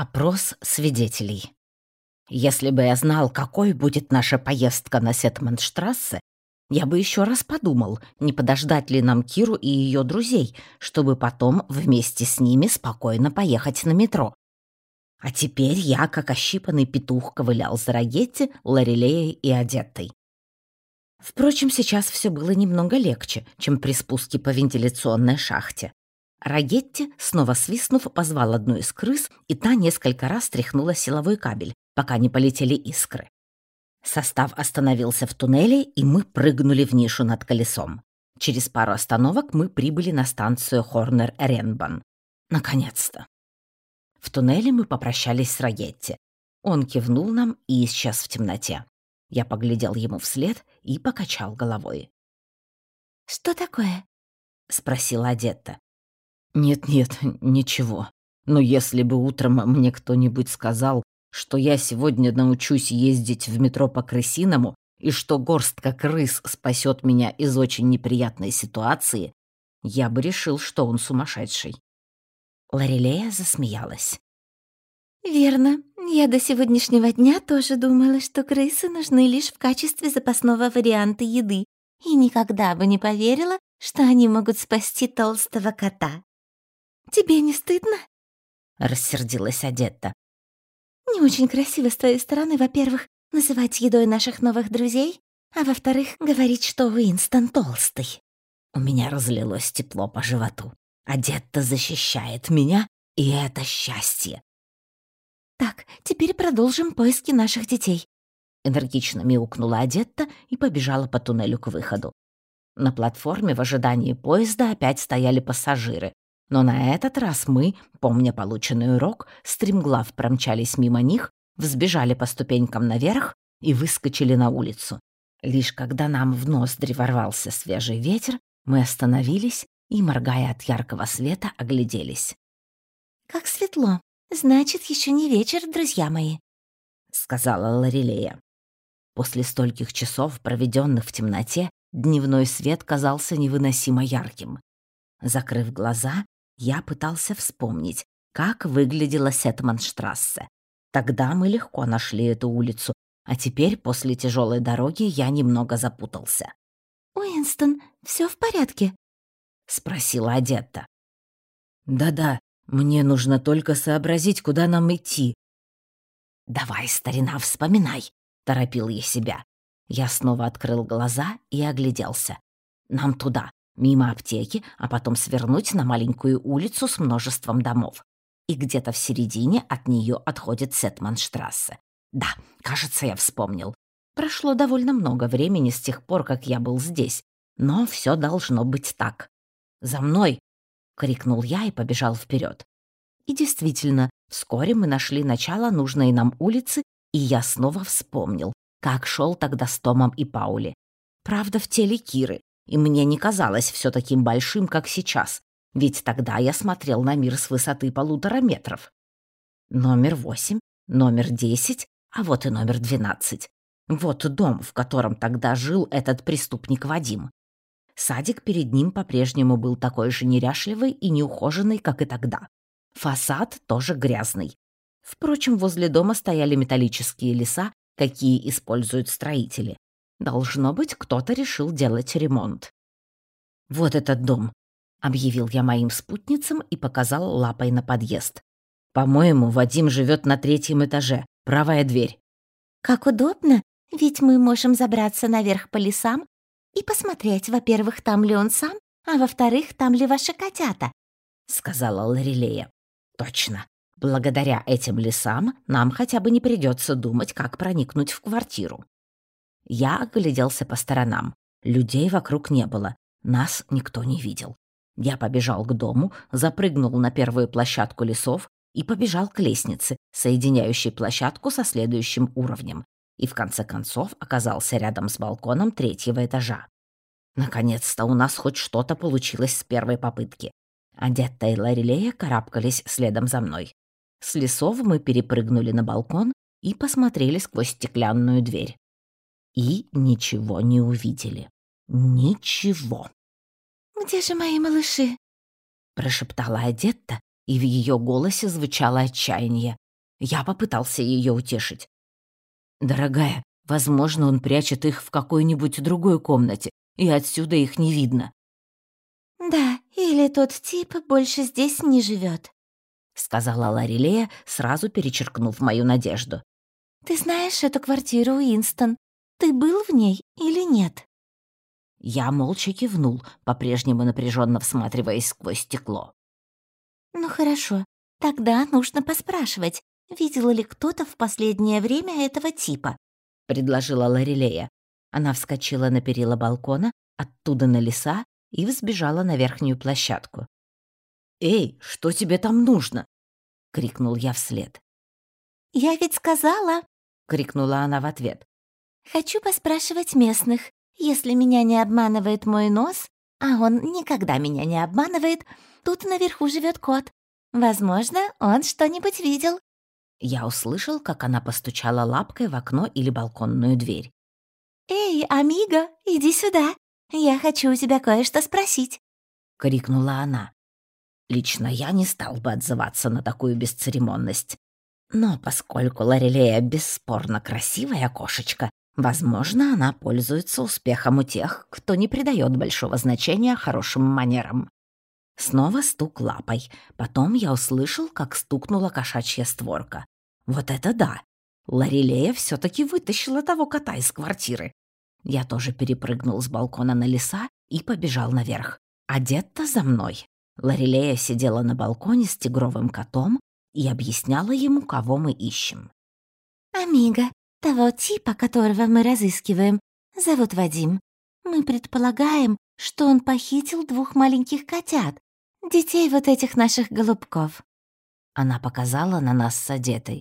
Опрос свидетелей. Если бы я знал, какой будет наша поездка на Сетманштрассе, я бы еще раз подумал, не подождать ли нам Киру и ее друзей, чтобы потом вместе с ними спокойно поехать на метро. А теперь я, как ощипанный петух, ковылял за Рагетти, Лорелеей и Одеттой. Впрочем, сейчас все было немного легче, чем при спуске по вентиляционной шахте. Рагетти, снова свистнув, позвал одну из крыс, и та несколько раз тряхнула силовой кабель, пока не полетели искры. Состав остановился в туннеле, и мы прыгнули в нишу над колесом. Через пару остановок мы прибыли на станцию Хорнер-Ренбан. Наконец-то. В туннеле мы попрощались с Рагетти. Он кивнул нам и исчез в темноте. Я поглядел ему вслед и покачал головой. «Что такое?» — спросила Адетта. «Нет-нет, ничего. Но если бы утром мне кто-нибудь сказал, что я сегодня научусь ездить в метро по-крысиному и что горстка крыс спасет меня из очень неприятной ситуации, я бы решил, что он сумасшедший». Лорелея засмеялась. «Верно. Я до сегодняшнего дня тоже думала, что крысы нужны лишь в качестве запасного варианта еды, и никогда бы не поверила, что они могут спасти толстого кота. «Тебе не стыдно?» — рассердилась Адетта. «Не очень красиво с твоей стороны, во-первых, называть едой наших новых друзей, а во-вторых, говорить, что Уинстон толстый». У меня разлилось тепло по животу. Адетта защищает меня, и это счастье. «Так, теперь продолжим поиски наших детей», — энергично мяукнула Адетта и побежала по туннелю к выходу. На платформе в ожидании поезда опять стояли пассажиры, но на этот раз мы, помня полученный урок, стремглав промчались мимо них, взбежали по ступенькам наверх и выскочили на улицу. Лишь когда нам в ноздри ворвался свежий ветер, мы остановились и, моргая от яркого света, огляделись. «Как светло! Значит, еще не вечер, друзья мои», — сказала Лорелея. После стольких часов, проведенных в темноте, дневной свет казался невыносимо ярким. Закрыв глаза, я пытался вспомнить, как выглядела Сетманштрассе. Тогда мы легко нашли эту улицу, а теперь, после тяжелой дороги, я немного запутался. «Уинстон, все в порядке?» — спросила Адетта. «Да-да, мне нужно только сообразить, куда нам идти». «Давай, старина, вспоминай», — торопил я себя. Я снова открыл глаза и огляделся. «Нам туда, мимо аптеки, а потом свернуть на маленькую улицу с множеством домов. И где-то в середине от нее отходит Сетманштрассе. Да, кажется, я вспомнил. Прошло довольно много времени с тех пор, как я был здесь, но все должно быть так. «За мной!» — крикнул я и побежал вперед. И действительно, вскоре мы нашли начало нужной нам улицы, и я снова вспомнил, как шел тогда с Томом и Паули. Правда, в теле Киры, и мне не казалось все таким большим, как сейчас, ведь тогда я смотрел на мир с высоты полутора метров. Номер восемь, номер десять, а вот и номер двенадцать. Вот дом, в котором тогда жил этот преступник Вадим. Садик перед ним по-прежнему был такой же неряшливый и неухоженный, как и тогда. Фасад тоже грязный. Впрочем, возле дома стояли металлические леса, какие используют строители. Должно быть, кто-то решил делать ремонт. «Вот этот дом», — объявил я моим спутницам и показал лапой на подъезд. «По-моему, Вадим живет на третьем этаже, правая дверь». «Как удобно, ведь мы можем забраться наверх по лесам и посмотреть, во-первых, там ли он сам, а во-вторых, там ли ваши котята», — сказала Лорелея. «Точно. Благодаря этим лесам нам хотя бы не придется думать, как проникнуть в квартиру». Я огляделся по сторонам. Людей вокруг не было. Нас никто не видел. Я побежал к дому, запрыгнул на первую площадку лесов и побежал к лестнице, соединяющей площадку со следующим уровнем, и в конце концов оказался рядом с балконом третьего этажа. Наконец-то у нас хоть что-то получилось с первой попытки. Адетта и Ларилея карабкались следом за мной. С лесов мы перепрыгнули на балкон и посмотрели сквозь стеклянную дверь и ничего не увидели. Ничего. «Где же мои малыши?» — прошептала Адетта, и в ее голосе звучало отчаяние. Я попытался ее утешить. «Дорогая, возможно, он прячет их в какой-нибудь другой комнате, и отсюда их не видно». «Да, или тот тип больше здесь не живет, сказала Ларилея, сразу перечеркнув мою надежду. «Ты знаешь эту квартиру, Уинстон? Ты был в ней или нет?» Я молча кивнул, по-прежнему напряженно всматриваясь сквозь стекло. «Ну хорошо, тогда нужно поспрашивать, видел ли кто-то в последнее время этого типа», — предложила Ларилея. Она вскочила на перила балкона, оттуда на леса и взбежала на верхнюю площадку. «Эй, что тебе там нужно?» — крикнул я вслед. «Я ведь сказала!» — крикнула она в ответ. «Хочу поспрашивать местных. Если меня не обманывает мой нос, а он никогда меня не обманывает, тут наверху живет кот. Возможно, он что-нибудь видел». Я услышал, как она постучала лапкой в окно или балконную дверь. «Эй, амиго, иди сюда. Я хочу у тебя кое-что спросить», — крикнула она. Лично я не стал бы отзываться на такую бесцеремонность. Но поскольку Лорелея бесспорно красивая кошечка, возможно, она пользуется успехом у тех, кто не придает большого значения хорошим манерам. Снова стук лапой. Потом я услышал, как стукнула кошачья створка. Вот это да! Лорелея все таки вытащила того кота из квартиры. Я тоже перепрыгнул с балкона на леса и побежал наверх. Одет-то за мной. Лорелея сидела на балконе с тигровым котом и объясняла ему, кого мы ищем. «Амиго, того типа, которого мы разыскиваем, зовут Вадим. Мы предполагаем, что он похитил двух маленьких котят, детей вот этих наших голубков». Она показала на нас с одетой.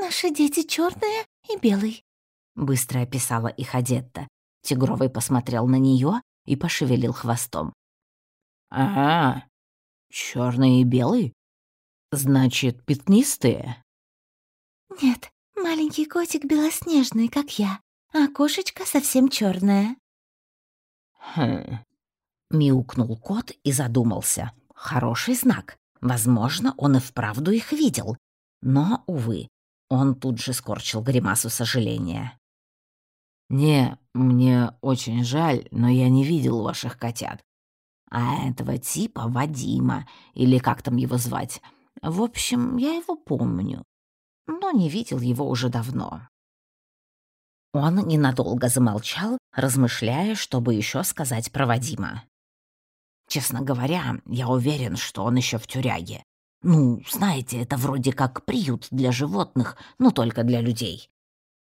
«Наши дети черные и белый», — быстро описала их Одетта. Тигровый посмотрел на нее и пошевелил хвостом. «А, черный и белый? Значит, пятнистые?» «Нет, маленький котик белоснежный, как я, а кошечка совсем черная. «Хм...» — мяукнул кот и задумался. «Хороший знак. Возможно, он и вправду их видел. Но, увы, он тут же скорчил гримасу сожаления. «Не, мне очень жаль, но я не видел ваших котят а этого типа Вадима, или как там его звать. В общем, я его помню, но не видел его уже давно. Он ненадолго замолчал, размышляя, чтобы еще сказать про Вадима. Честно говоря, я уверен, что он еще в тюряге. Ну, знаете, это вроде как приют для животных, но только для людей.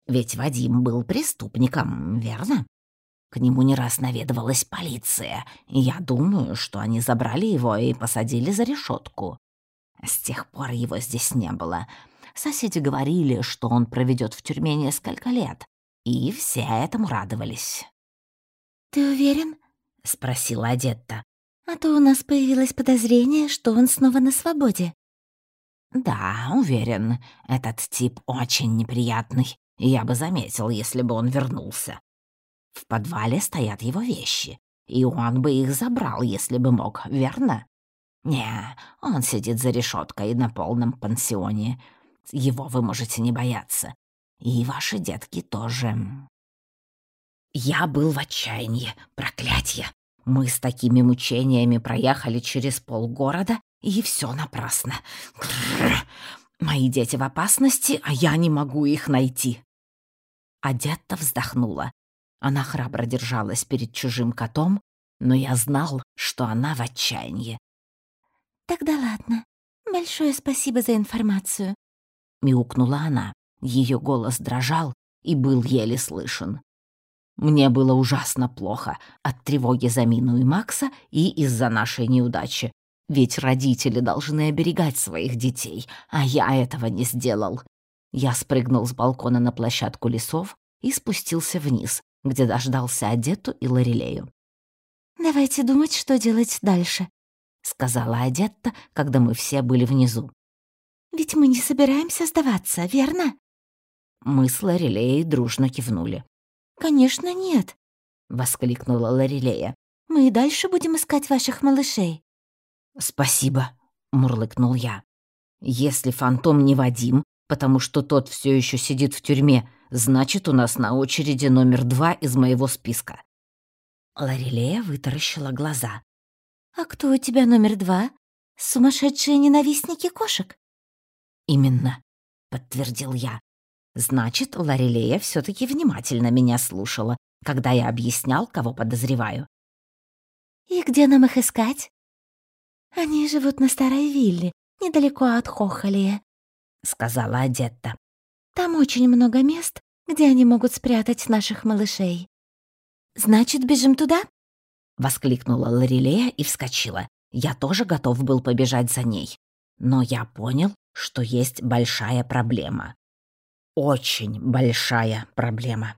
Ведь Вадим был преступником, верно? К нему не раз наведывалась полиция, и я думаю, что они забрали его и посадили за решетку. С тех пор его здесь не было. Соседи говорили, что он проведет в тюрьме несколько лет, и все этому радовались. «Ты уверен?» — спросила Адетта. «А то у нас появилось подозрение, что он снова на свободе». «Да, уверен. Этот тип очень неприятный. Я бы заметил, если бы он вернулся. В подвале стоят его вещи, и он бы их забрал, если бы мог, верно? Не, он сидит за решеткой на полном пансионе. Его вы можете не бояться. И ваши детки тоже. Я был в отчаянии, проклятье. Мы с такими мучениями проехали через полгорода, и все напрасно. Мои дети в опасности, а я не могу их найти. Адетта вздохнула. Она храбро держалась перед чужим котом, но я знал, что она в отчаянии. «Тогда ладно. Большое спасибо за информацию», — мяукнула она. Ее голос дрожал и был еле слышен. Мне было ужасно плохо от тревоги за Мину и Макса и из-за нашей неудачи. Ведь родители должны оберегать своих детей, а я этого не сделал. Я спрыгнул с балкона на площадку лесов и спустился вниз, где дождался Одетту и Лорелею. «Давайте думать, что делать дальше», — сказала Одетта, когда мы все были внизу. «Ведь мы не собираемся сдаваться, верно?» Мы с Лорелеей дружно кивнули. «Конечно, нет», — воскликнула Лорелея. «Мы и дальше будем искать ваших малышей». «Спасибо», — мурлыкнул я. «Если фантом не Вадим, потому что тот все еще сидит в тюрьме, значит, у нас на очереди номер два из моего списка». Ларилея вытаращила глаза. «А кто у тебя номер два? Сумасшедшие ненавистники кошек?» «Именно», — подтвердил я. «Значит, Ларилея все таки внимательно меня слушала, когда я объяснял, кого подозреваю». «И где нам их искать?» «Они живут на Старой Вилле, недалеко от Хохолия», — сказала Адетта. «Там очень много мест, где они могут спрятать наших малышей». «Значит, бежим туда?» — воскликнула Ларилея и вскочила. Я тоже готов был побежать за ней. Но я понял, что есть большая проблема. Очень большая проблема.